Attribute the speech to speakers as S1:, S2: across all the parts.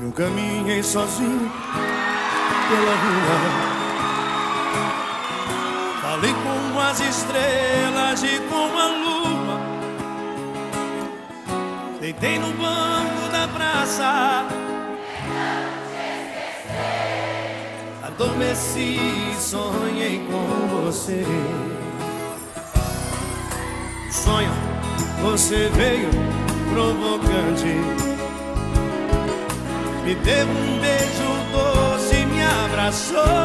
S1: Eu caminhei sozinho pela rua. Falei com as estrelas e com a lua. Deitei no banco da praça. Adormeci e sonhei com você. Sonho, você veio provocante. Me deu um beijo doce, me abraçou.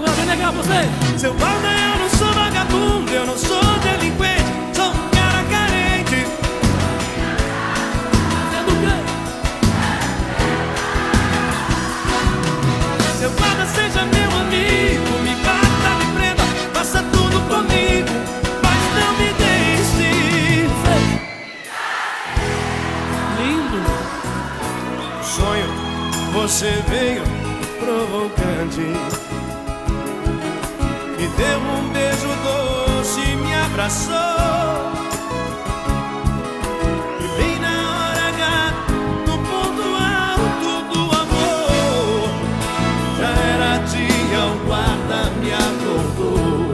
S2: Agora, negar vocês.
S1: Seu guarda, eu não sou vagabundo, eu não sou delinquente, sou um cara carente.
S2: Sendo o quê?
S1: Seu guarda, seja meu amigo, me bata, me prenda, faça tudo comigo, mas não me deixe.
S2: Lindo.
S1: Sonho, você veio provocante. Me deu um beijo doce e me abraçou. E bem na hora H, no ponto alto do amor, já era dia, o guarda me acordou.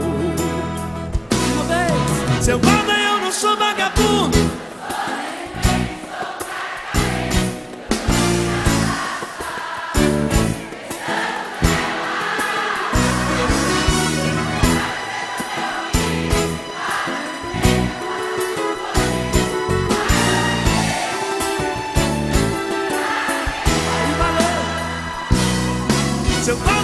S2: Uma vez,
S1: seu guarda, eu não sou mais. So